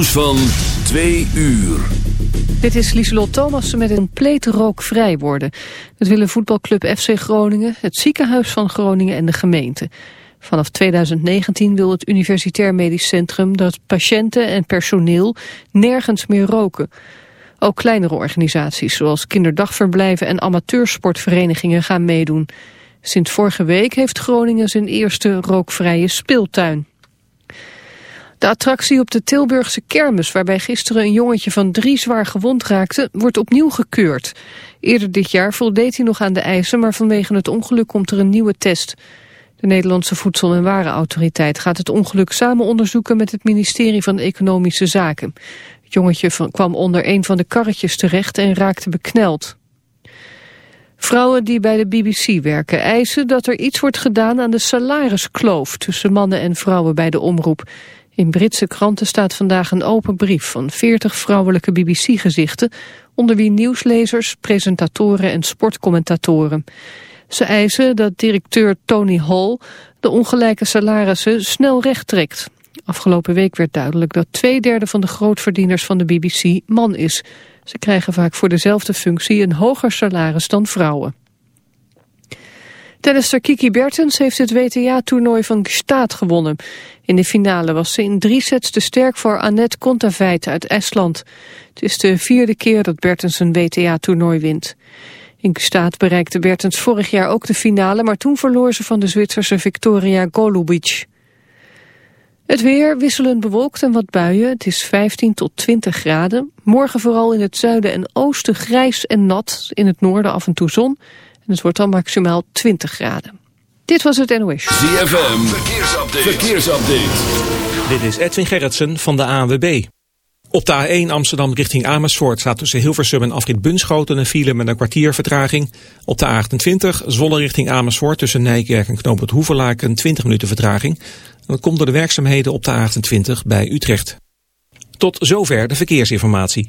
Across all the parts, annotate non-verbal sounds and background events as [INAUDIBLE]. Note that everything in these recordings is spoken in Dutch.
Nieuws van uur. Dit is Lieselot Thomas met een compleet rookvrij worden. Dat willen voetbalclub FC Groningen, het ziekenhuis van Groningen en de gemeente. Vanaf 2019 wil het Universitair Medisch Centrum dat patiënten en personeel nergens meer roken. Ook kleinere organisaties zoals kinderdagverblijven en amateursportverenigingen gaan meedoen. Sinds vorige week heeft Groningen zijn eerste rookvrije speeltuin. De attractie op de Tilburgse kermis, waarbij gisteren een jongetje van drie zwaar gewond raakte, wordt opnieuw gekeurd. Eerder dit jaar voldeed hij nog aan de eisen, maar vanwege het ongeluk komt er een nieuwe test. De Nederlandse Voedsel- en Warenautoriteit gaat het ongeluk samen onderzoeken met het ministerie van Economische Zaken. Het jongetje kwam onder een van de karretjes terecht en raakte bekneld. Vrouwen die bij de BBC werken eisen dat er iets wordt gedaan aan de salariskloof tussen mannen en vrouwen bij de omroep. In Britse kranten staat vandaag een open brief van 40 vrouwelijke BBC-gezichten, onder wie nieuwslezers, presentatoren en sportcommentatoren. Ze eisen dat directeur Tony Hall de ongelijke salarissen snel recht trekt. Afgelopen week werd duidelijk dat twee derde van de grootverdieners van de BBC man is. Ze krijgen vaak voor dezelfde functie een hoger salaris dan vrouwen. Tennister Kiki Bertens heeft het WTA-toernooi van Gstaad gewonnen. In de finale was ze in drie sets te sterk voor Annette Kontaveit uit Estland. Het is de vierde keer dat Bertens een WTA-toernooi wint. In Gstaad bereikte Bertens vorig jaar ook de finale... maar toen verloor ze van de Zwitserse Victoria Golubic. Het weer wisselend bewolkt en wat buien. Het is 15 tot 20 graden. Morgen vooral in het zuiden en oosten grijs en nat. In het noorden af en toe zon. En het wordt dan maximaal 20 graden. Dit was het NOS. ZFM, verkeersupdate. verkeersupdate. Dit is Edwin Gerritsen van de ANWB. Op de A1 Amsterdam richting Amersfoort staat tussen Hilversum en Afrit Bunschoten een file met een kwartier vertraging. Op de A28 Zwolle richting Amersfoort tussen Nijkerk en Knoop het Hoeverlaak een 20 minuten vertraging. Dat komt door de werkzaamheden op de A28 bij Utrecht. Tot zover de verkeersinformatie.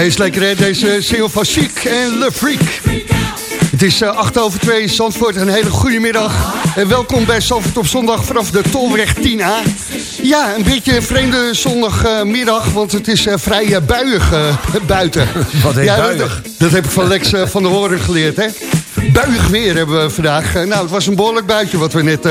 Hij is lekker hè, deze single van Chic en Le Freak. Het is uh, eh, 8 over 2 Zandvoort, een hele goede middag. En welkom bij Zandvoort op zondag vanaf de Tolweg 10A. Ja, een beetje een vreemde zondagmiddag, want het is uh, vrij buiig buiten. Wat heet ja, buiig? Dat, dat, heb ik van Lex van der Hoorn geleerd, hè? Buig weer hebben we vandaag. nou, het was een behoorlijk buitje wat we net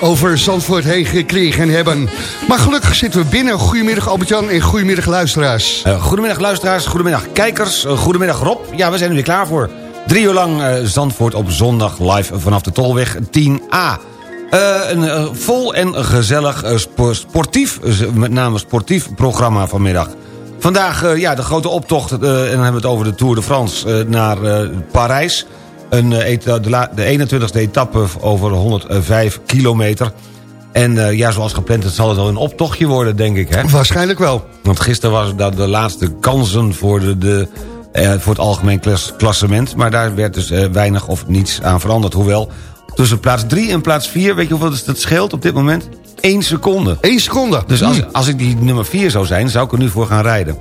over Zandvoort heen gekregen hebben. Maar gelukkig zitten we binnen. Goedemiddag Albert-Jan en goedemiddag luisteraars. Uh, goedemiddag luisteraars, goedemiddag kijkers, uh, goedemiddag Rob. Ja, we zijn er weer klaar voor. Drie uur lang uh, Zandvoort op zondag live vanaf de Tolweg 10A. een vol en gezellig sportief, met name sportief programma vanmiddag. Vandaag ja, de grote optocht, en dan hebben we het over de Tour de France naar Parijs... Een, eh, de, de 21ste etappe over 105 kilometer. En uh, ja, zoals gepland, het zal het wel een optochtje worden, denk ik. Hè? Waarschijnlijk wel. Want gisteren was dat de laatste kansen voor, de, de uh, voor het algemeen klassement. Maar daar werd dus weinig of niets aan veranderd. Hoewel, tussen plaats 3 en plaats 4, weet je hoeveel dat scheelt op dit moment? 1 seconde. 1 seconde. Dus als, hmm. als ik die nummer 4 zou zijn, zou ik er nu voor gaan rijden.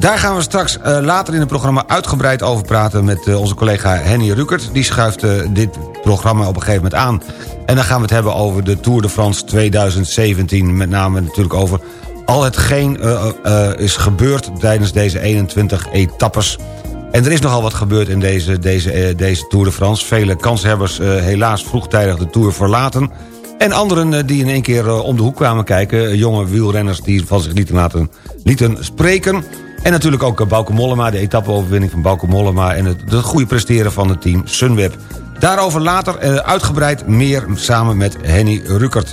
Daar gaan we straks uh, later in het programma uitgebreid over praten... met uh, onze collega Henny Rukert. Die schuift uh, dit programma op een gegeven moment aan. En dan gaan we het hebben over de Tour de France 2017. Met name natuurlijk over al hetgeen is gebeurd... tijdens deze 21 etappes. En er is nogal wat gebeurd in deze, deze, deze Tour de France. Vele kanshebbers helaas vroegtijdig de Tour verlaten... En anderen die in één keer om de hoek kwamen kijken. Jonge wielrenners die van zich lieten, laten, lieten spreken. En natuurlijk ook eh, Bauke Mollema, de etappeoverwinning van Bauke Mollema... en het, het goede presteren van het team Sunweb. Daarover later eh, uitgebreid meer samen met Henny Rukert.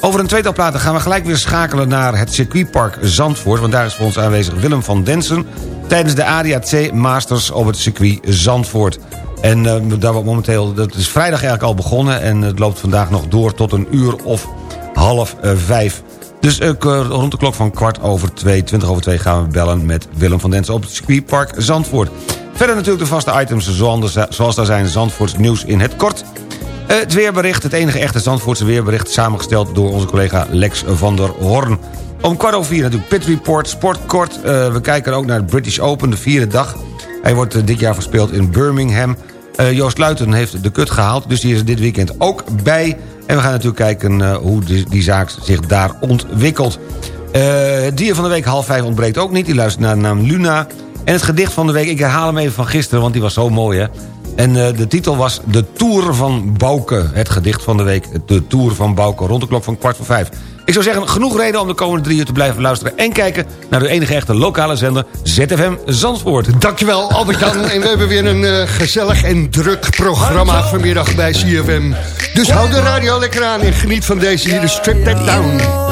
Over een tweetal platen gaan we gelijk weer schakelen naar het circuitpark Zandvoort... want daar is voor ons aanwezig Willem van Densen... tijdens de ADAC Masters op het circuit Zandvoort. En uh, daar wordt momenteel, dat is vrijdag eigenlijk al begonnen... en het loopt vandaag nog door tot een uur of half vijf. Dus uh, rond de klok van kwart over twee, twintig over twee... gaan we bellen met Willem van Densen op het circuitpark Zandvoort. Verder natuurlijk de vaste items zoals daar zijn Zandvoorts nieuws in het kort... Uh, het weerbericht, het enige echte Zandvoortse weerbericht... samengesteld door onze collega Lex van der Horn. Om kwart over vier natuurlijk Pit Report, Sportkort. Uh, we kijken ook naar het British Open, de vierde dag. Hij wordt dit jaar verspeeld in Birmingham. Joost Luiten heeft de kut gehaald, dus die is dit weekend ook bij... En we gaan natuurlijk kijken uh, hoe die, die, zaak zich daar ontwikkelt. Uh, het dier van de week half vijf ontbreekt ook niet. Die luistert naar de naam Luna. En het gedicht van de week, ik herhaal hem even van gisteren... want die was zo mooi, hè. En uh, de titel was De Tour van Bouke. Het gedicht van de week, De Tour van Bouke. Rond de klok van kwart voor vijf. Ik zou zeggen, genoeg reden om de komende drie uur te blijven luisteren... en kijken naar de enige echte lokale zender ZFM Zandvoort. Dankjewel Albert-Jan. en we hebben weer een uh, gezellig en druk programma vanmiddag bij ZFM. Dus hou de radio lekker aan en geniet van deze hier, de Strip That Down.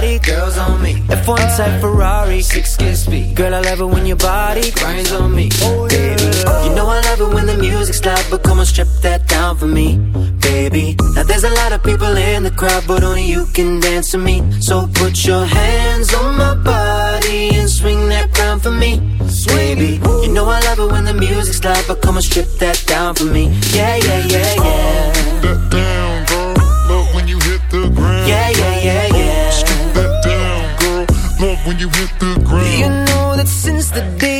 girl girls on me. F1 type Ferrari, six kiss speed. Girl, I love it when your body grinds on me. oh Baby, you know I love it when the music's loud, but come on, strip that down for me, baby. Now there's a lot of people in the crowd, but only you can dance to me. So put your hands on my body and swing that crown for me, baby. You know I love it when the music's loud, but come on, strip that down for me. Yeah, yeah, yeah, yeah. That down, girl. Love when you hit the ground. Yeah, yeah, yeah, yeah when you hit the ground. You know that since the day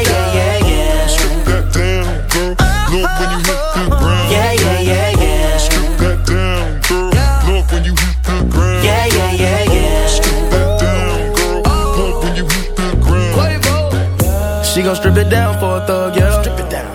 yeah,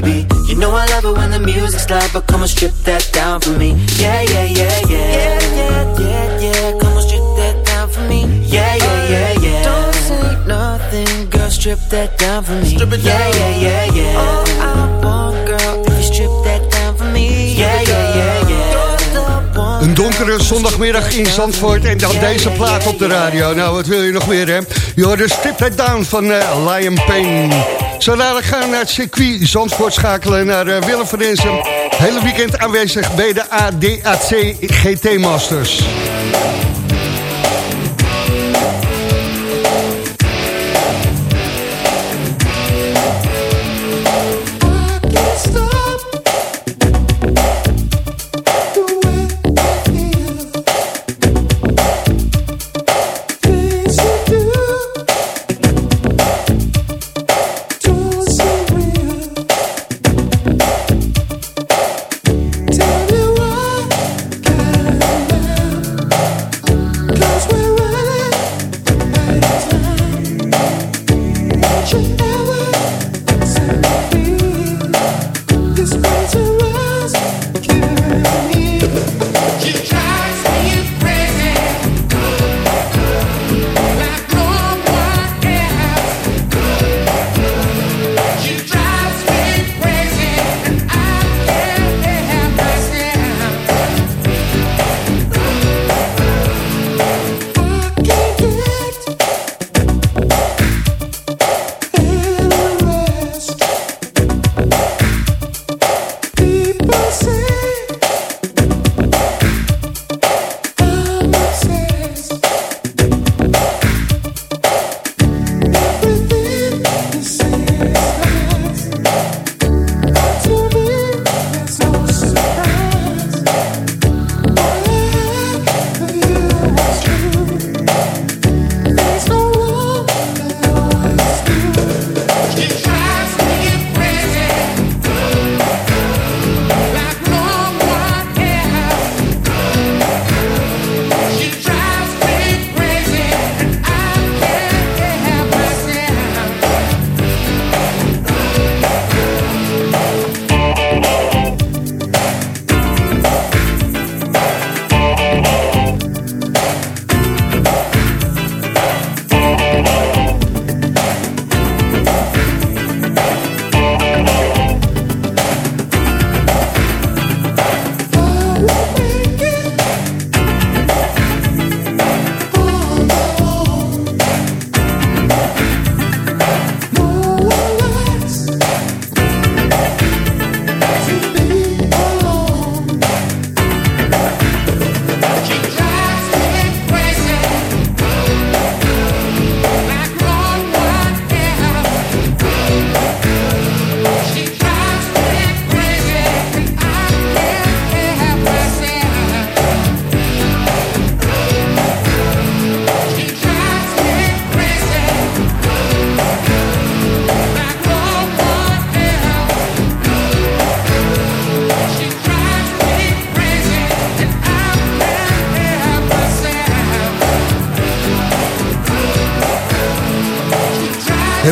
baby. You know I love it when the music's loud, but come and strip that down for me. Yeah, yeah, yeah, yeah. Yeah, yeah, yeah, yeah. Come and strip that down for me. Yeah, yeah, yeah, yeah. Don't say nothing, girl. Strip that down for me. Strip it yeah, down. yeah, yeah, yeah. All I want, girl, if you strip that down for me. Yeah, yeah, yeah, yeah. Een donkere zondagmiddag in Zandvoort en dan deze plaat op de radio. Nou, wat wil je nog meer, hè? Je hoort de Strip It Down van eh, Lion Pain. Zo dadelijk gaan we naar het circuit Zandvoort schakelen naar eh, Willem van. Hele weekend aanwezig bij de ADAC GT Masters.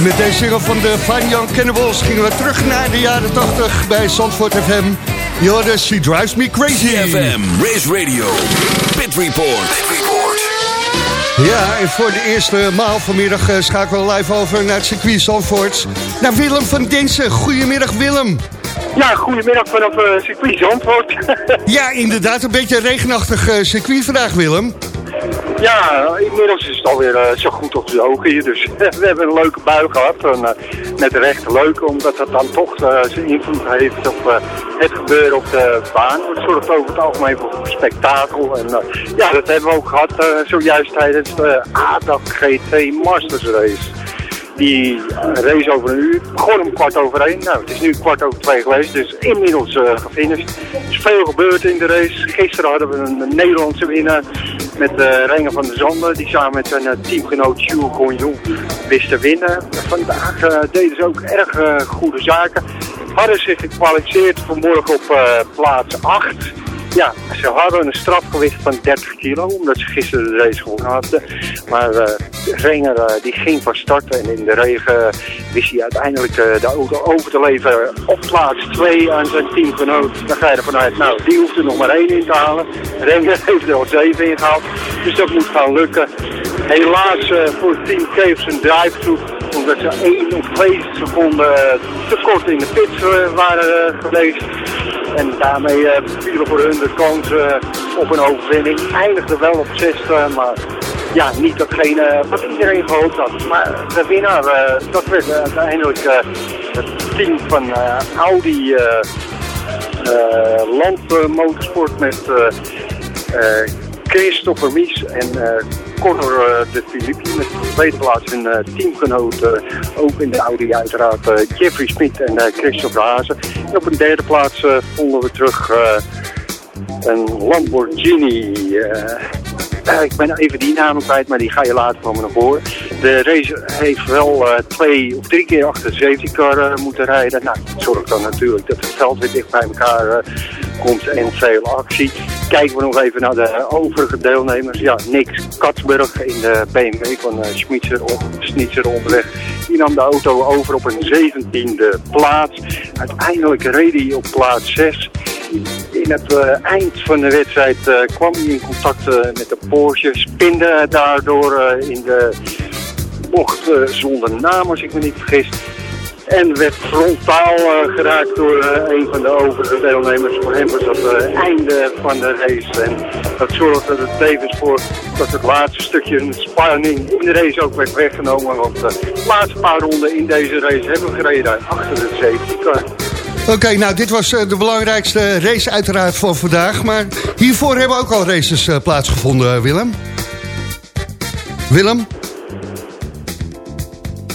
En met deze single van de Fine Young Cannibals gingen we terug naar de jaren 80 bij Zandvoort FM. Je hoorde She Drives Me Crazy. CFM, Race Radio, Pit Report. Pit Report. Ja, en voor de eerste maal vanmiddag uh, schakelen we live over naar het circuit Zandvoort. Naar Willem van Densen. Goedemiddag Willem. Ja, goedemiddag vanaf uh, circuit Zandvoort. [LAUGHS] ja, inderdaad. Een beetje een regenachtig uh, circuit vandaag, Willem. Ja, inmiddels het alweer uh, zo goed op de ogen hier. Dus [LAUGHS] we hebben een leuke bui gehad. En, net recht leuk, omdat dat dan toch zijn invloed heeft op het gebeuren op de baan. Het zorgt over het algemeen voor spektakel. En ja, dat hebben we ook gehad zojuist tijdens de ADAC GT Masters Race die race over een uur. Begon om kwart over één. Nou, het is nu kwart over twee geweest, dus inmiddels uh, gefinished. Er is veel gebeurd in de race. Gisteren hadden we een, Nederlandse winnaar met uh, Renger van der Zanden. Die samen met zijn uh, teamgenoot Jules Conjon wist te winnen. Vandaag deden ze ook erg goede zaken. Hadden zich gekwalificeerd vanmorgen op plaats 8. Ja, ze hadden een strafgewicht van 30 kilo, omdat ze gisteren de race gewonnen hadden. Maar uh, Renger uh, die ging van starten en in de regen wist hij uiteindelijk uh, de auto over te leveren op plaats 2 aan zijn teamgenoot. Dan ga je ervan uit, nou, die hoeft er nog maar één in te halen. Renger [LAUGHS] heeft er al 7 in gehaald, dus dat moet gaan lukken. Helaas voor het team Caves een drive-through omdat ze één of twee seconden te kort in de pits waren geweest. En daarmee uh, vielen voor hun de kans uh, op een overwinning. Eindigde wel op 60, maar ja, niet datgene wat iedereen gehoopt had. Maar de winnaar, dat werd uiteindelijk het team van Audi Landmotorsport met Christopher Mies en Connor uh, de Filippi met de tweede plaats een uh, teamgenoot, uh, ook in de Audi uiteraard, Jeffrey Smit en Christopher Hazen. En op een derde plaats vonden we terug een Lamborghini. ik ben even die naam kwijt, maar die ga je later van me naar voren. De race heeft wel twee of drie keer achter de safety car moeten rijden. Nou, dat zorgt dan natuurlijk dat het veld weer dicht bij elkaar komt en veel actie. Kijken we nog even naar de overige deelnemers. Ja, Nick Katsburg in de BMW van uh, Schmitzer, Schnitzer onderweg. Die nam de auto over op een 17e plaats. Uiteindelijk reed hij op plaats 6. In het uh, eind van de wedstrijd uh, kwam hij in contact met de Porsche. Spinde daardoor in de bocht zonder naam, als ik me niet vergis. En werd frontaal uh, geraakt door uh, een van de overige deelnemers. Voor hem was dat het uh, einde van de race. En dat zorgde er tevens voor dat het laatste stukje spanning in de race ook werd weggenomen. Want de laatste paar ronden in deze race hebben we gereden achter de safety. Oké, nou dit was de belangrijkste race uiteraard van vandaag. Maar hiervoor hebben ook al races plaatsgevonden, Willem. Willem?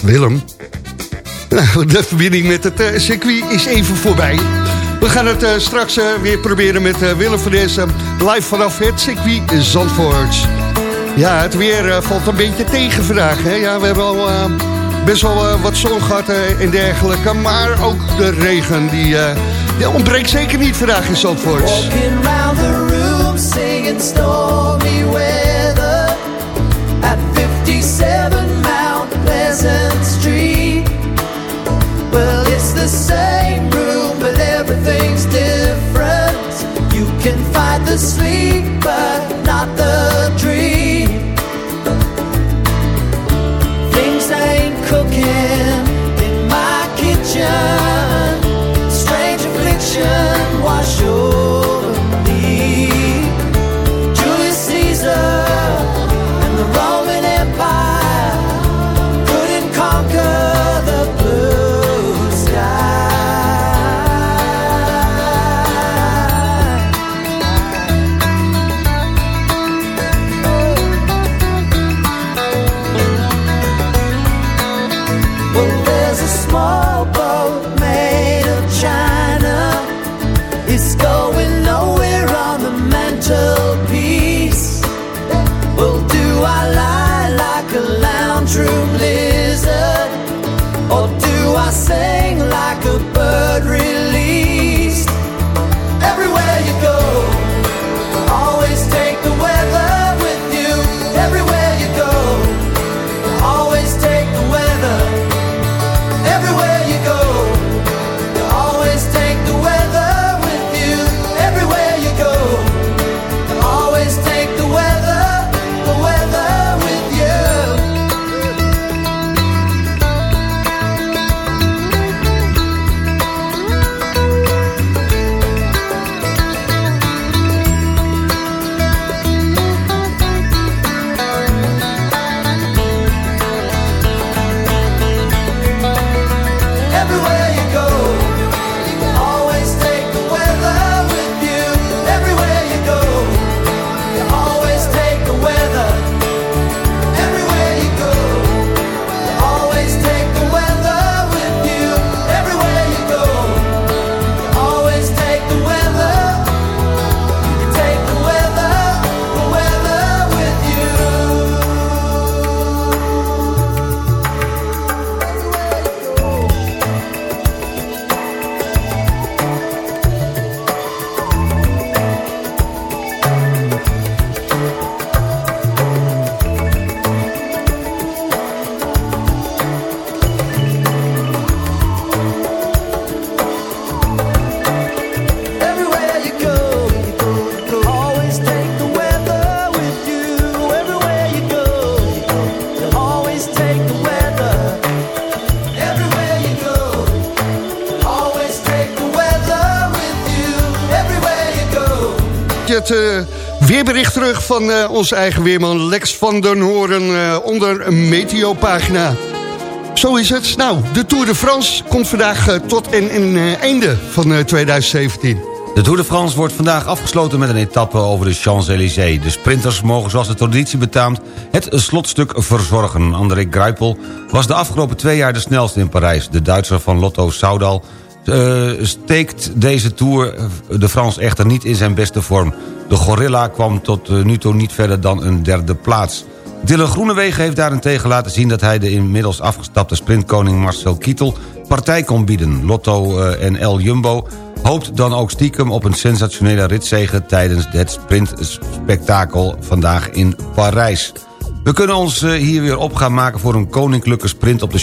Willem? Nou, [LAUGHS] de verbinding met het uh, circuit is even voorbij. We gaan het uh, straks uh, weer proberen met Willem van Dessen. Live vanaf het circuit Zandvoort. Ja, het weer valt een beetje tegen vandaag. Hè? Ja, we hebben al best wel wat zon gehad en dergelijke. Maar ook de regen, die, die ontbreekt zeker niet vandaag in Zandvoort. Walking round the room, singing stormy weather. At 57 Mount Pleasant Street. Same room, but everything's different. You can find the sleep, but not the van uh, onze eigen weerman Lex van den Hoorn uh, onder een meteo-pagina. Zo is het. Nou, de Tour de France komt vandaag tot een, een einde van 2017. De Tour de France wordt vandaag afgesloten met een etappe over de Champs-Élysées. De sprinters mogen zoals de traditie betaamt het slotstuk verzorgen. André Greipel was de afgelopen twee jaar de snelste in Parijs. De Duitser van Lotto Soudal steekt deze Tour de Frans echter niet in zijn beste vorm. De Gorilla kwam tot uh, nu toe niet verder dan een derde plaats. Dylan Groenewegen heeft daarentegen laten zien... dat hij de inmiddels afgestapte sprintkoning Marcel Kittel partij kon bieden. Lotto uh, en El Jumbo hoopt dan ook stiekem op een sensationele ritzege... tijdens het sprintspektakel vandaag in Parijs. We kunnen ons hier weer op gaan maken voor een koninklijke sprint op de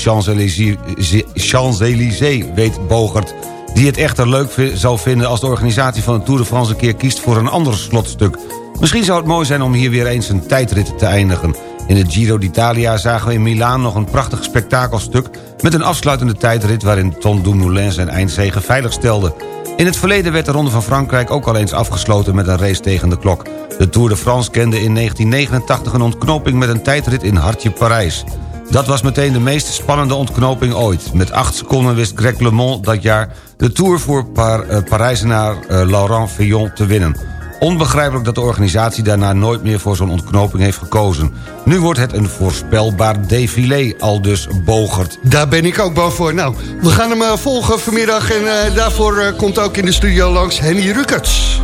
Champs-Élysées, weet Bogert. Die het echter leuk zou vinden als de organisatie van de Tour de France een keer kiest voor een ander slotstuk. Misschien zou het mooi zijn om hier weer eens een tijdrit te eindigen. In de Giro d'Italia zagen we in Milaan nog een prachtig spektakelstuk... met een afsluitende tijdrit waarin Tom Dumoulin zijn eindzege veilig stelde. In het verleden werd de Ronde van Frankrijk ook al eens afgesloten met een race tegen de klok. De Tour de France kende in 1989 een ontknoping met een tijdrit in Hartje Parijs. Dat was meteen de meest spannende ontknoping ooit. Met 8 seconden wist Greg LeMond dat jaar de Tour voor Par uh, Parijzenaar uh, Laurent Fillon te winnen. Onbegrijpelijk dat de organisatie daarna nooit meer voor zo'n ontknoping heeft gekozen. Nu wordt het een voorspelbaar défilé, al dus bogert. Daar ben ik ook bang voor. Nou, we gaan hem uh, volgen vanmiddag en daarvoor komt ook in de studio langs Henny Rukkerts.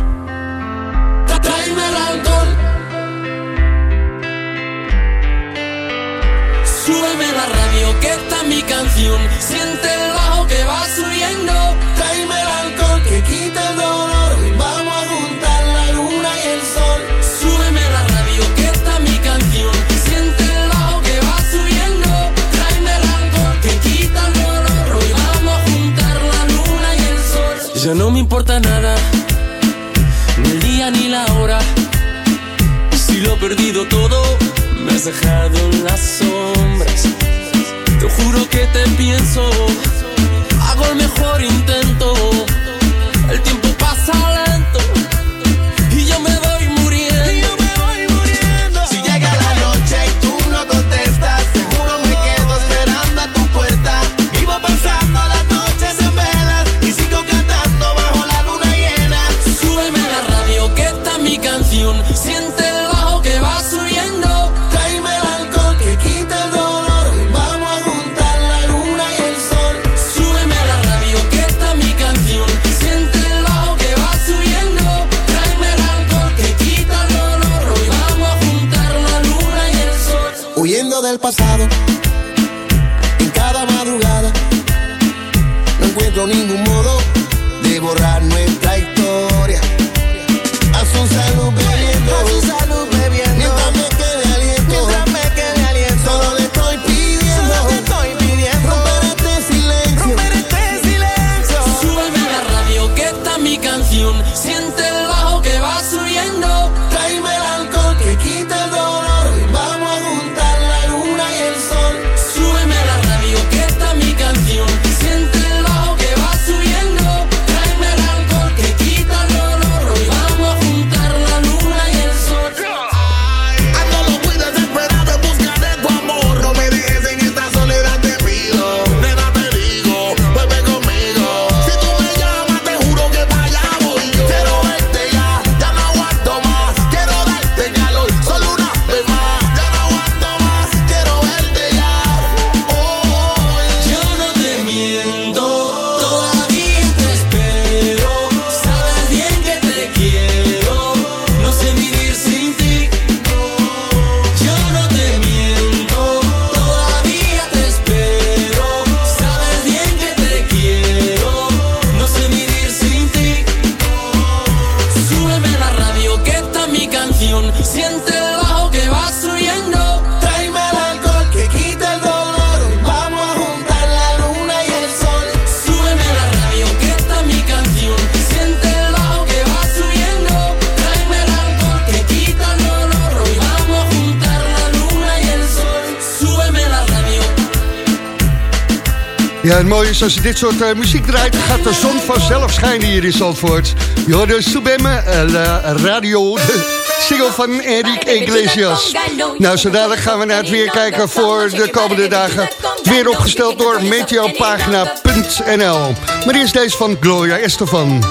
Que está mi canción. Siente el bajo que va subiendo. Tráeme el alcohol que quita el dolor. Vamos a juntar la luna y el sol. Súbeme la radio que está mi canción. Siente el bajo que va subiendo. Tráeme el alcohol que quita el dolor. Hoy vamos a juntar la luna y el sol. Ya no me importa nada. Ni el día ni la hora. Si lo he perdido todo me has dejado en las sombras. Juro que te pienso, hago el mejor intento. Mooie is als je dit soort eh, muziek draait... gaat de zon vanzelf schijnen hier in Zandvoort. Je hoorde Subemme, la radio, de single van Enrique Iglesias. Nou, zo dadelijk gaan we naar het weer kijken voor de komende dagen. Weer opgesteld door meteopagina.nl. Maar eerst deze van Gloria Estefan.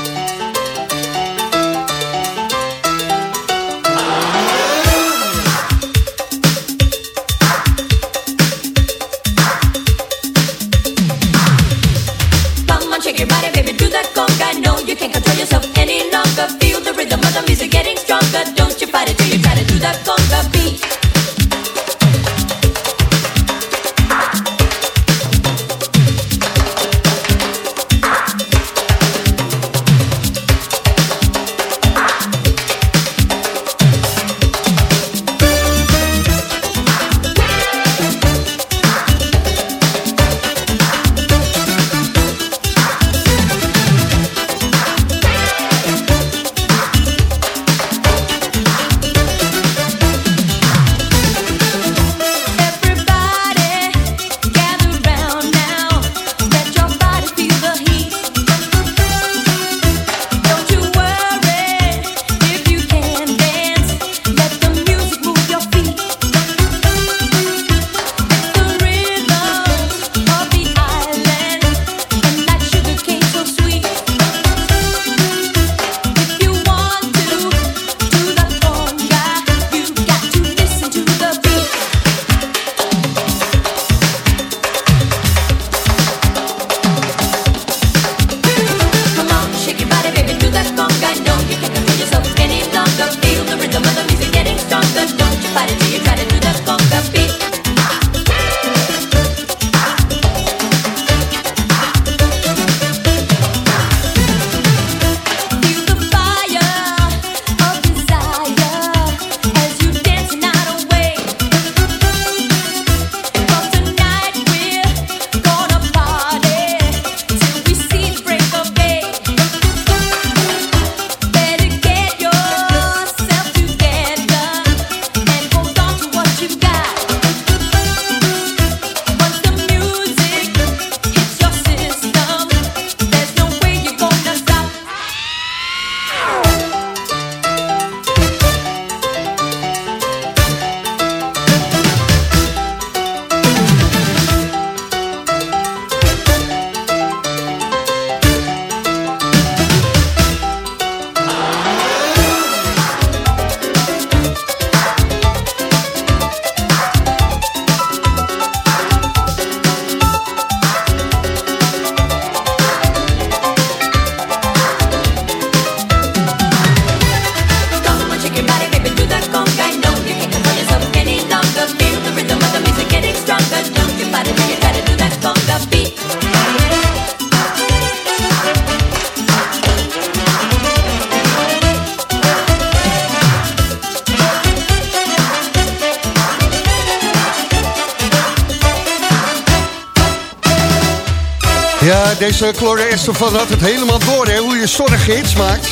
Ja, deze Gloria Estefan had het helemaal door, hè, hoe je zonnige hits maakt.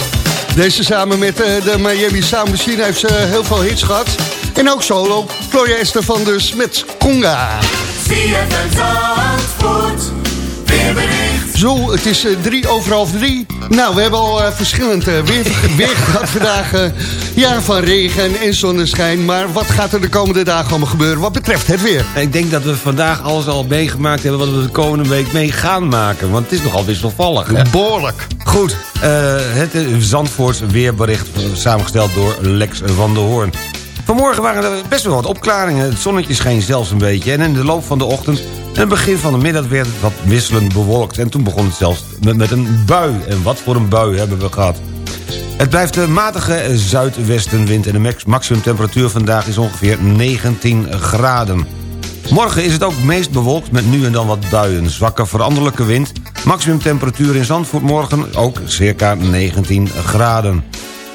Deze samen met eh, de Miami Sound Machine heeft ze heel veel hits gehad. En ook solo. Gloria Estefan dus met Conga. Zo, het is eh, drie over half drie. Nou, we hebben al eh, verschillend eh, weer, weer [LAUGHS] gehad vandaag. eh, ja, van regen en zonneschijn. Maar wat gaat er de komende dagen allemaal gebeuren wat betreft het weer? Ik denk dat we vandaag alles al meegemaakt hebben... wat we de komende week mee gaan maken. Want het is nogal wisselvallig. Hè? Behoorlijk. Goed, het Zandvoorts weerbericht samengesteld door Lex van der Hoorn. Vanmorgen waren er best wel wat opklaringen. Het zonnetje scheen zelfs een beetje. En in de loop van de ochtend en het begin van de middag werd het wat wisselend bewolkt. En toen begon het zelfs met, een bui. En wat voor een bui hebben we gehad. Het blijft een matige zuidwestenwind en de max- maximumtemperatuur vandaag is ongeveer 19 graden. Morgen is het ook meest bewolkt met nu en dan wat buien. Zwakke veranderlijke wind. Maximumtemperatuur in Zandvoort morgen ook circa 19 graden.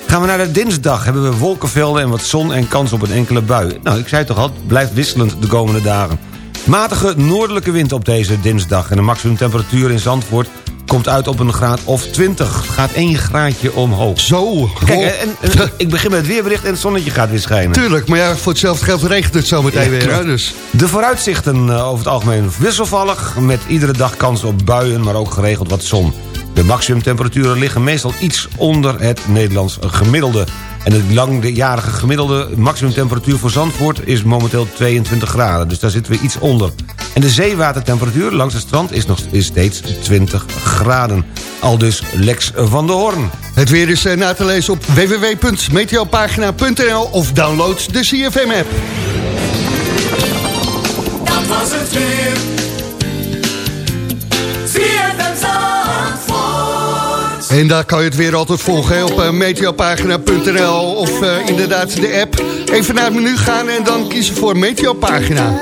Gaan we naar de dinsdag hebben we wolkenvelden en wat zon en kans op een enkele bui. Nou, ik zei toch al, het blijft wisselend de komende dagen. Matige noordelijke wind op deze dinsdag... en de maximumtemperatuur in Zandvoort komt uit op een graad of 20. Het gaat één graadje omhoog. Zo. Kijk, en, en- ik begin met het weerbericht en het zonnetje gaat weer schijnen. Tuurlijk, maar ja, voor hetzelfde geld regent het zo meteen Ja, weer. Hè? Dus. De vooruitzichten eh, over het algemeen wisselvallig... met iedere dag kans op buien, maar ook geregeld wat zon. De maximumtemperaturen liggen meestal iets onder het Nederlands gemiddelde. En het langjarige gemiddelde maximumtemperatuur voor Zandvoort... is momenteel 22 graden, dus daar zitten we iets onder. En de zeewatertemperatuur langs het strand is nog is steeds 20 graden. Al dus Lex van de Hoorn. Het weer is eh, na te lezen op www.meteopagina.nl of download de CFM-app. Dat was het weer. En daar kan je het weer altijd volgen op eh, meteopagina.nl of eh, inderdaad de app. Even naar het menu gaan en dan kiezen voor Meteopagina.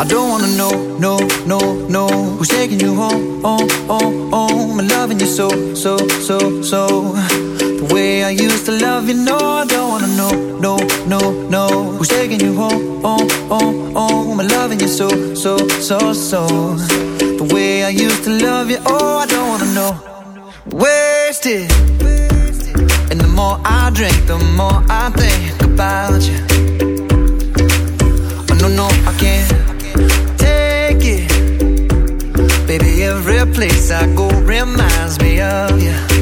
I don't wanna know, no, no, no Who's taking you home, home, home, home And loving you so, so, so, so. The way I used to love you, no I don't wanna know, no, no, no Who's taking you home, home, home, home And loving you so, so, so, so. The way I used to love you, oh I don't wanna know Wasted And the more I drink, the more I think about you Oh no, no, I can't take it. Baby, every place I go reminds me of you.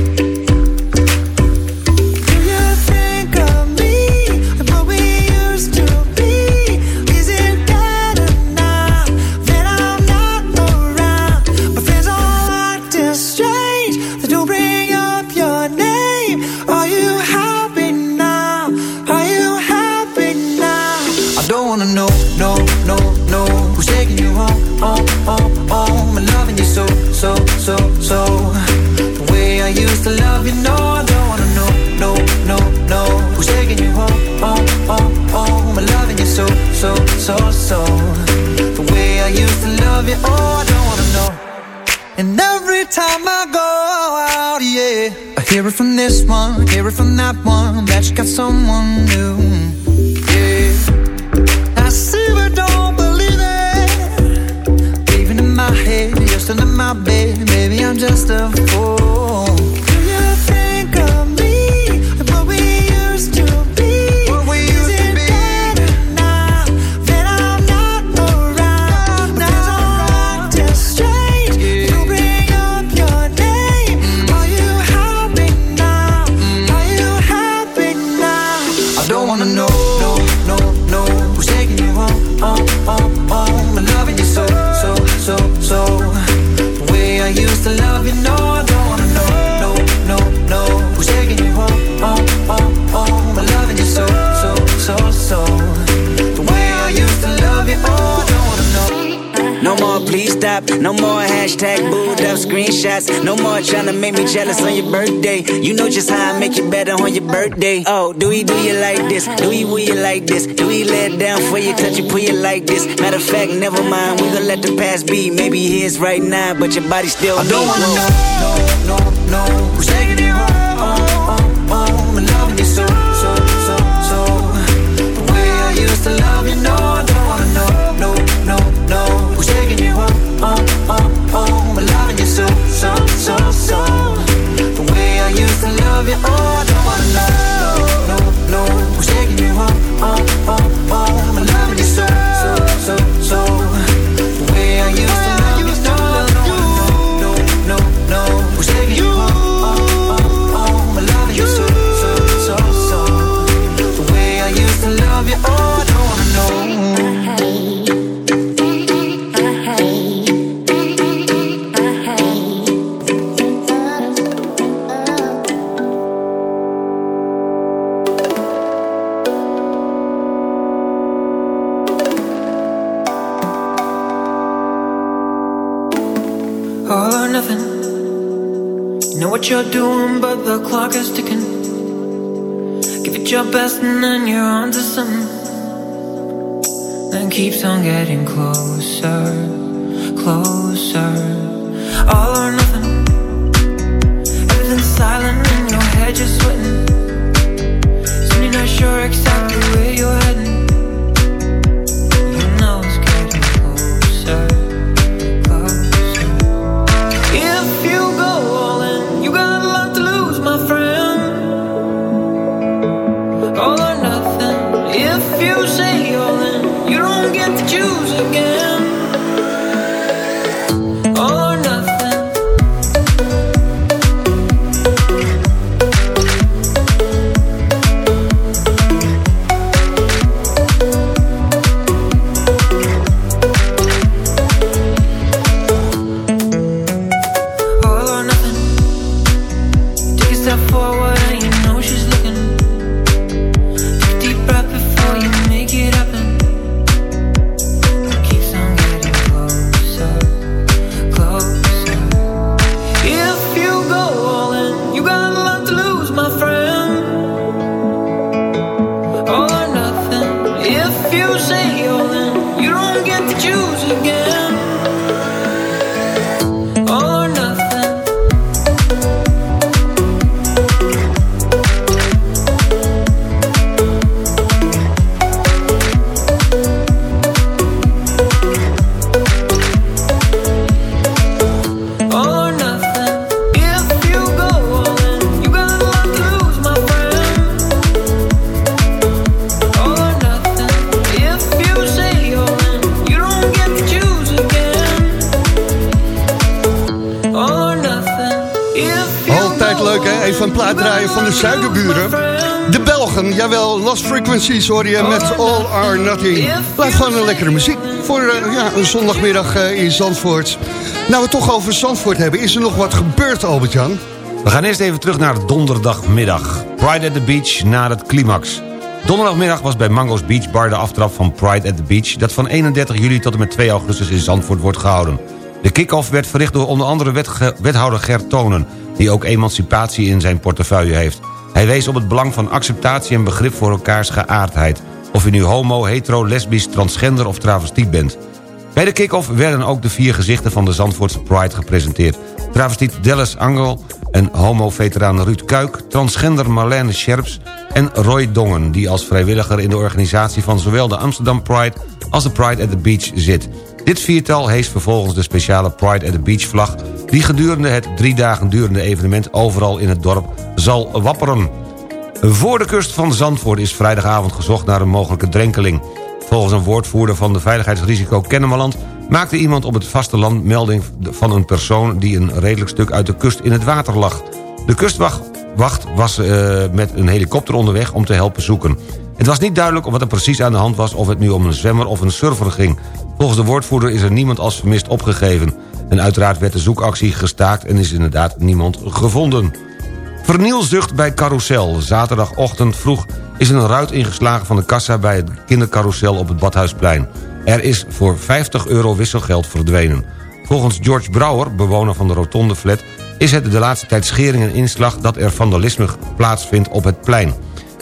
Your birthday. Oh, do we do you like this? Do we will you like this? Do we let down for you, touch you, put you like this? Matter of fact, never mind. We gonna let the past be. Maybe here's right now, but your body still. I don't me. wanna know, no, no, no. Who's taking and then you're on to something. Then keeps on getting closer, closer. Je met All or Nothing. Blijft gewoon een lekkere muziek voor eh, ja, een zondagmiddag eh, in Zandvoort. Nou, we het toch over Zandvoort hebben. Is er nog wat gebeurd, Albert-Jan? We gaan eerst even terug naar donderdagmiddag. Pride at the Beach na het climax. Donderdagmiddag was bij Mango's Beach Bar de aftrap van Pride at the Beach... dat van 31 juli tot en met 2 augustus in Zandvoort wordt gehouden. De kick-off werd verricht door onder andere wethouder Gert Tonen... die ook emancipatie in zijn portefeuille heeft. Hij wees op het belang van acceptatie en begrip voor elkaars geaardheid. Of je nu homo, hetero, lesbisch, transgender of travestiet bent. Bij de kick-off werden ook de vier gezichten van de Zandvoortse Pride gepresenteerd. Travestiet Dallas Angel en homo-veteraan Ruud Kuik... transgender Marlene Scherps en Roy Dongen... die als vrijwilliger in de organisatie van zowel de Amsterdam Pride... als de Pride at the Beach zit. Dit viertal heest vervolgens de speciale Pride at the Beach vlag... die gedurende het drie dagen durende evenement overal in het dorp zal wapperen. Voor de kust van Zandvoort is vrijdagavond gezocht naar een mogelijke drenkeling. Volgens een woordvoerder van de veiligheidsrisico Kennemerland... maakte iemand op het vasteland melding van een persoon... die een redelijk stuk uit de kust in het water lag. De kustwacht was eh, met een helikopter onderweg om te helpen zoeken. Het was niet duidelijk wat er precies aan de hand was... of het nu om een zwemmer of een surfer ging. Volgens de woordvoerder is er niemand als vermist opgegeven. En uiteraard werd de zoekactie gestaakt en is inderdaad niemand gevonden. Vernielzucht bij Carousel. Zaterdagochtend vroeg is een ruit ingeslagen van de kassa... bij het kindercarousel op het Badhuisplein. Er is voor 50 euro wisselgeld verdwenen. Volgens George Brouwer, bewoner van de Rotonde Flat... is het de laatste tijd schering en inslag dat er vandalisme plaatsvindt op het plein.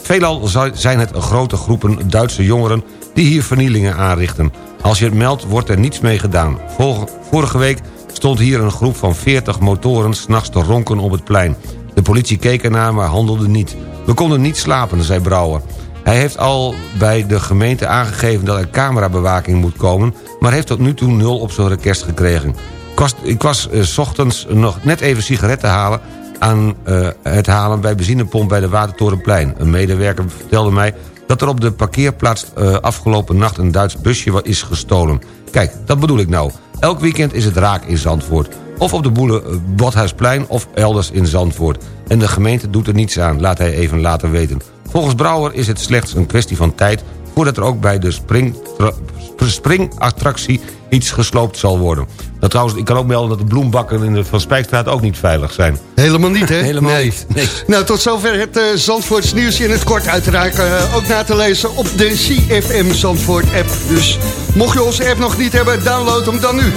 Veelal zi- zijn het grote groepen Duitse jongeren die hier vernielingen aanrichten. Als je het meldt, wordt er niets mee gedaan. Vor- Vorige week stond hier een groep van 40 motoren s'nachts te ronken op het plein. De politie keek ernaar, maar handelde niet. We konden niet slapen, zei Brouwer. Hij heeft al bij de gemeente aangegeven dat er camerabewaking moet komen... maar heeft tot nu toe nul op zijn request gekregen. Ik was, ik was eh, ochtends nog net even sigaretten halen... aan eh, het halen bij benzinepomp bij de Watertorenplein. Een medewerker vertelde mij dat er op de parkeerplaats eh, afgelopen nacht... een Duits busje is gestolen. Kijk, dat bedoel ik nou. Elk weekend is het raak in Zandvoort. Of op de boele eh, Badhuisplein of elders in Zandvoort. En de gemeente doet er niets aan, laat hij even later weten. Volgens Brouwer is het slechts een kwestie van tijd... voordat er ook bij de spring, springattractie iets gesloopt zal worden. Dat trouwens, ik kan ook melden dat de bloembakken in de Van Spijkstraat ook niet veilig zijn. Helemaal niet, hè? [LAUGHS] Helemaal Nee. niet. Nee. [LAUGHS] Nou, tot zover het eh, Zandvoorts nieuws in het kort. Uiteraard eh, ook na te lezen op de CFM Zandvoort app. Dus mocht je onze app nog niet hebben, download hem dan nu.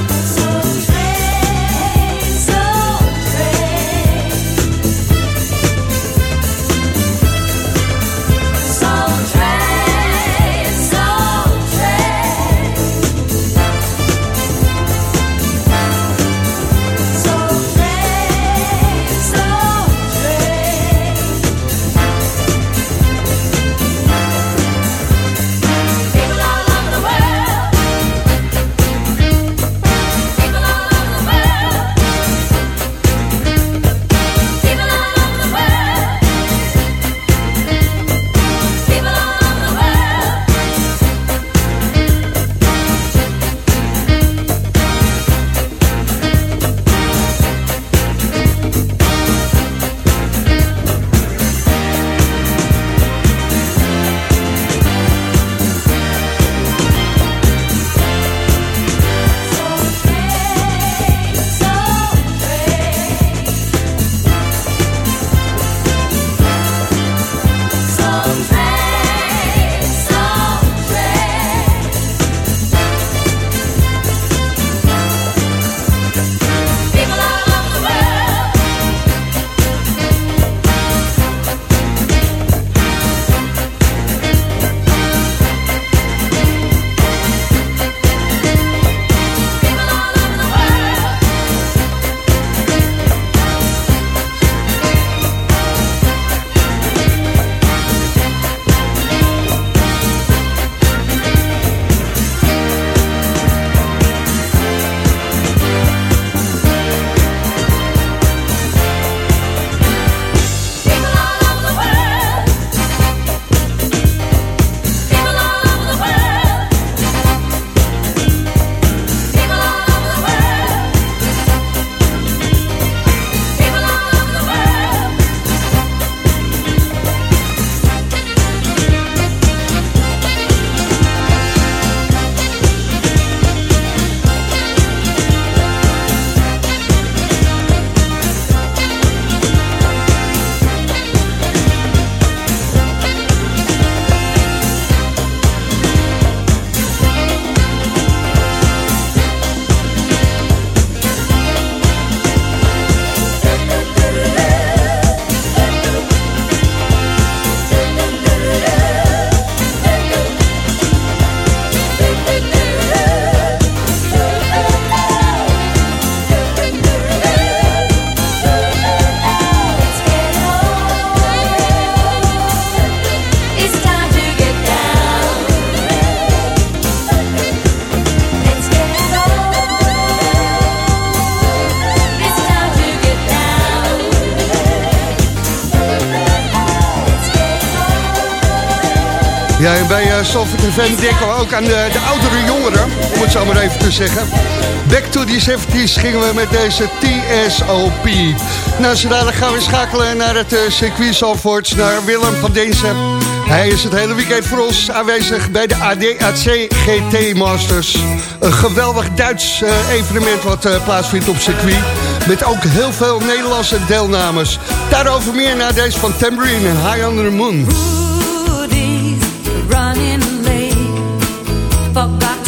Uh, Salford FM denken ook aan de, de oudere jongeren, om het zo maar even te zeggen. Back to the 70s gingen we met deze TSOP. Nou, zo dadelijk gaan we schakelen naar het uh, circuit Salford, naar Willem van Deensen. Hij is het hele weekend voor ons aanwezig bij de ADAC GT Masters. Een geweldig Duits uh, evenement wat uh, plaatsvindt op circuit. Met ook heel veel Nederlandse deelnemers. Daarover meer na deze van Tambourine en High Under the Moon. Forgot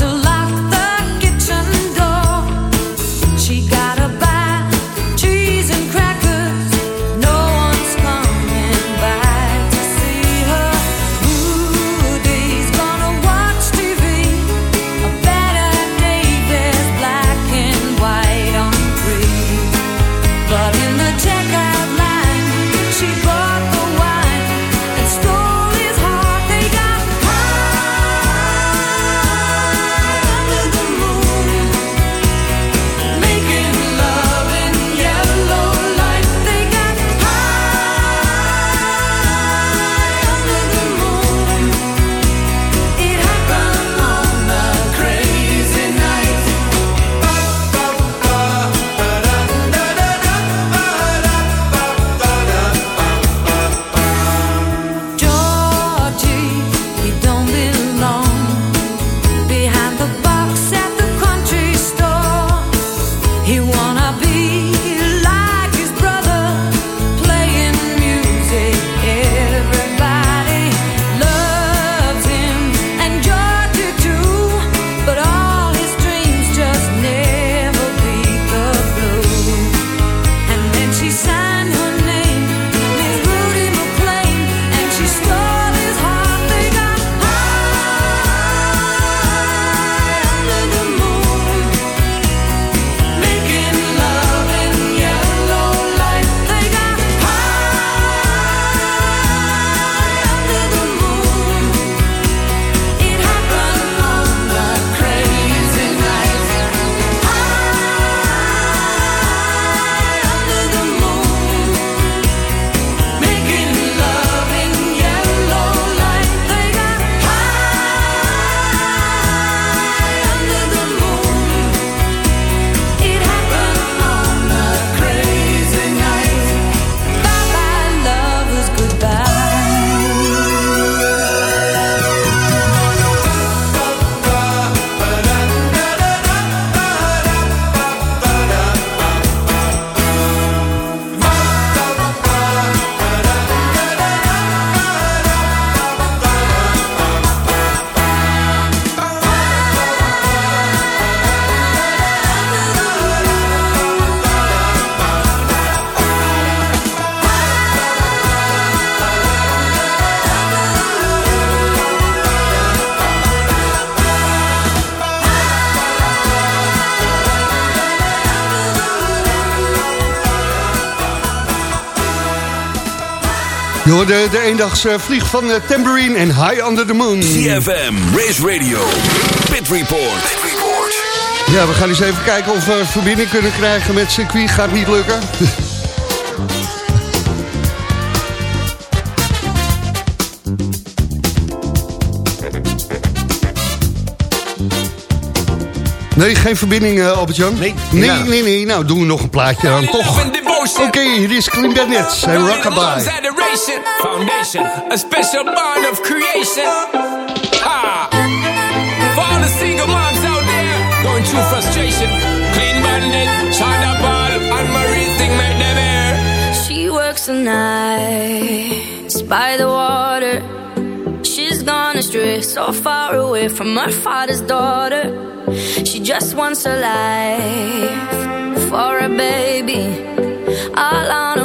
hoorde de eendagse vlieg van uh, Tambourine en High Under the Moon. CFM, Race Radio, Pit Report. Ja, we gaan eens even kijken of we verbinding kunnen krijgen met circuit. Gaat niet lukken. Nee, geen verbinding, uh, Albert-Jan? Nee. Nee, Ja. nee, nee. Nou, doen we nog een plaatje dan toch. Oké, hier is Clean Bandits en Rockabye. Adoration, foundation, a special bond of creation. Ha! For all the single moms out there going through frustration, clean bandit, China ball, and Marie thing make them air. She works the nights by the water. She's gone astray, so far away from her father's daughter. She just wants a life for a baby. All on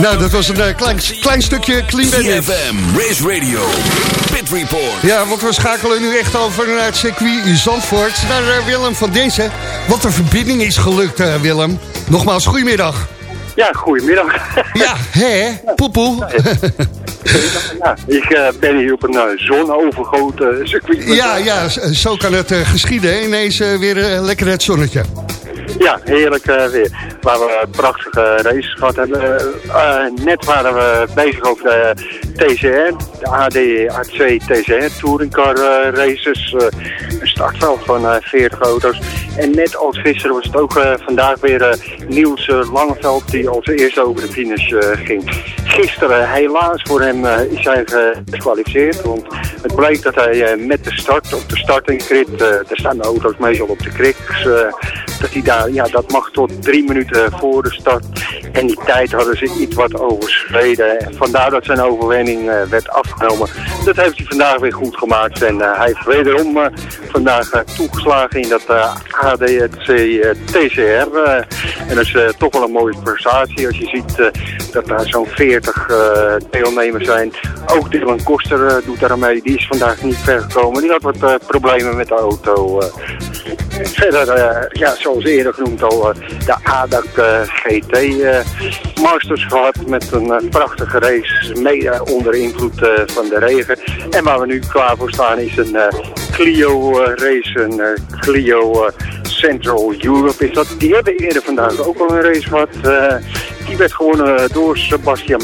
Nou, dat was een eh, klein, klein stukje Clean Bandit. CFM, Race Radio, Pit Report. Ja, want we schakelen nu echt over naar het circuit Zandvoort. Naar eh, Willem van deze. Wat een verbinding is gelukt, eh, Willem. Nogmaals, goedemiddag. Ja, goedemiddag. Ja, hè? Poepoe. Ja, ik ben hier op een uh, zonovergoten circuit. Ja, ja, zo kan het eh, geschieden. Ineens weer lekker het zonnetje. [LAUGHS] Ja, heerlijk eh, weer. Waar we prachtige races gehad hebben. Eh, net waren we bezig over de TCR, de AD AC TCR Touringcar eh, races. eh, een startveld van eh, 40 auto's. En net als gisteren was het ook eh, vandaag weer eh, Niels eh, Langeveld die als eerste over de finish ging. Gisteren helaas voor hem is hij gedisqualificeerd. Want het bleek dat hij met de start op de starting grid, eh daar staan de auto's meestal op de kriks, eh, dat hij daar, ja dat mag tot drie minuten voor de start. En die tijd hadden ze iets wat overschreden. En vandaar dat zijn overwinning werd afgenomen. Dat heeft hij vandaag weer goed gemaakt. En hij heeft wederom vandaag toegeslagen in dat ADC eh, TCR. eh. en dat is eh, toch wel een mooie prestatie als je ziet dat daar zo'n 40 eh, deelnemers zijn. Ook Dylan Koster doet daar aan mee. Die is vandaag niet ver gekomen. Die had wat problemen met de auto. Verder, eh, ja, zoals eerder genoemd al, eh, de ADAC eh, GT Masters gehad met een prachtige race, mede onder invloed van de regen. En waar we nu klaar voor staan is een Clio race, een Clio Central Europe is dat. Die hebben eerder vandaag ook al een race gehad. eh, die werd gewonnen door Sebastian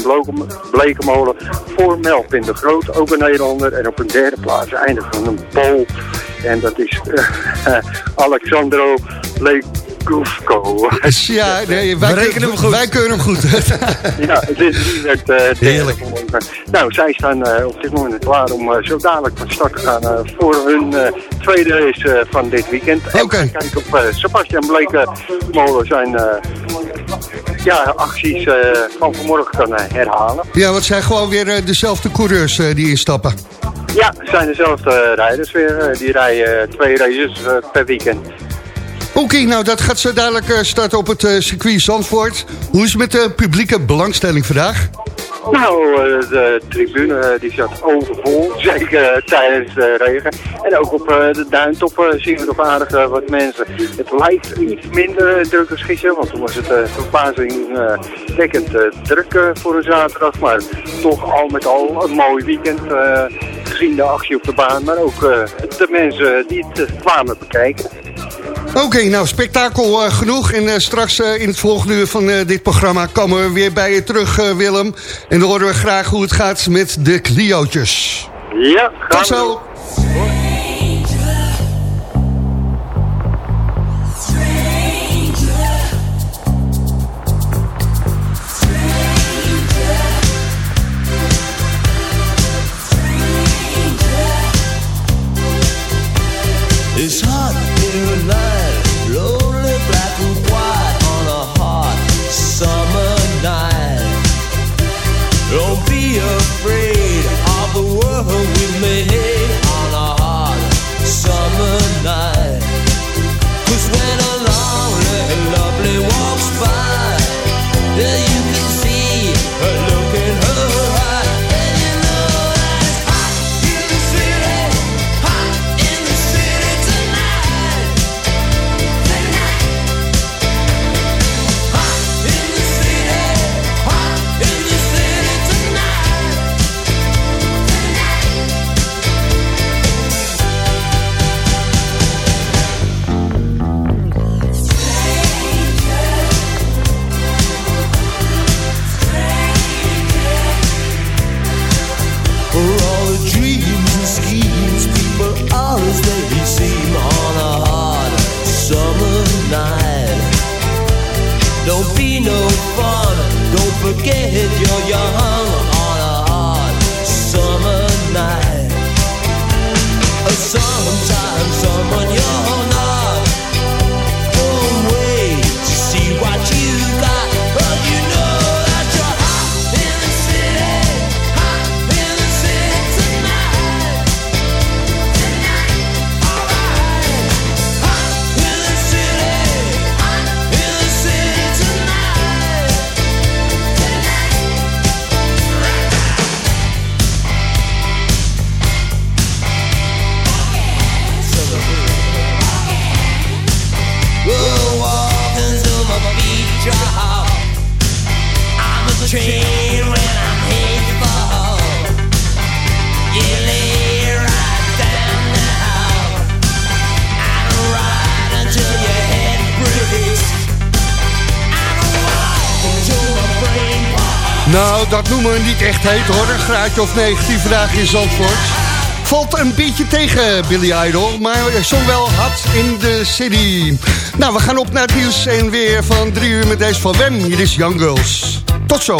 Blekemolen voor Melvin de Groot, ook een Nederlander. En op een derde plaats eindigde een Pool. En dat is eh, [LAUGHS] Alexandro Legufko. Ja, nee, wij, rekenen hem goed. Wij keuren hem goed. [LAUGHS] ja, dit die werd eh derde gewonnen. Nou, zij staan eh, op dit moment klaar om eh, zo dadelijk van start te gaan eh, voor hun eh, tweede race eh, van dit weekend. En we gaan kijken of eh, Sebastian Blekemolen zijn eh, ja, acties eh, van vanmorgen kan eh, herhalen. Ja, want het zijn gewoon weer eh, dezelfde coureurs eh, die instappen. Ja, het zijn dezelfde eh, rijders weer. eh, die rijden eh, twee races per weekend. Oké, nou dat gaat zo dadelijk starten op het circuit Zandvoort. Hoe is het met de publieke belangstelling vandaag? Nou, de tribune die zat overvol, [LAUGHS] zeker tijdens de regen. En ook op de duintop zien we nog aardig wat mensen. Het lijkt iets minder druk als gisteren, want toen was het verbazingwekkend druk voor een zaterdag. Maar toch al met al een mooi weekend gezien de actie op de baan. Maar ook eh, de mensen die het eh, kwamen bekijken. Oké, nou spektakel eh, genoeg. En eh, straks eh, in het volgende uur van eh, dit programma komen we weer bij je terug, eh, Willem. En dan horen we graag hoe het gaat met de Clio'tjes. Ja, Tot zo. It's niet echt heet hoor. Een graadje of 19 vandaag in Zandvoort. Valt een beetje tegen Billy Idol, maar zong wel hard in de city. Nou, we gaan op naar het nieuws en weer van drie uur met deze van Wem. Hier is Young Girls. Tot zo.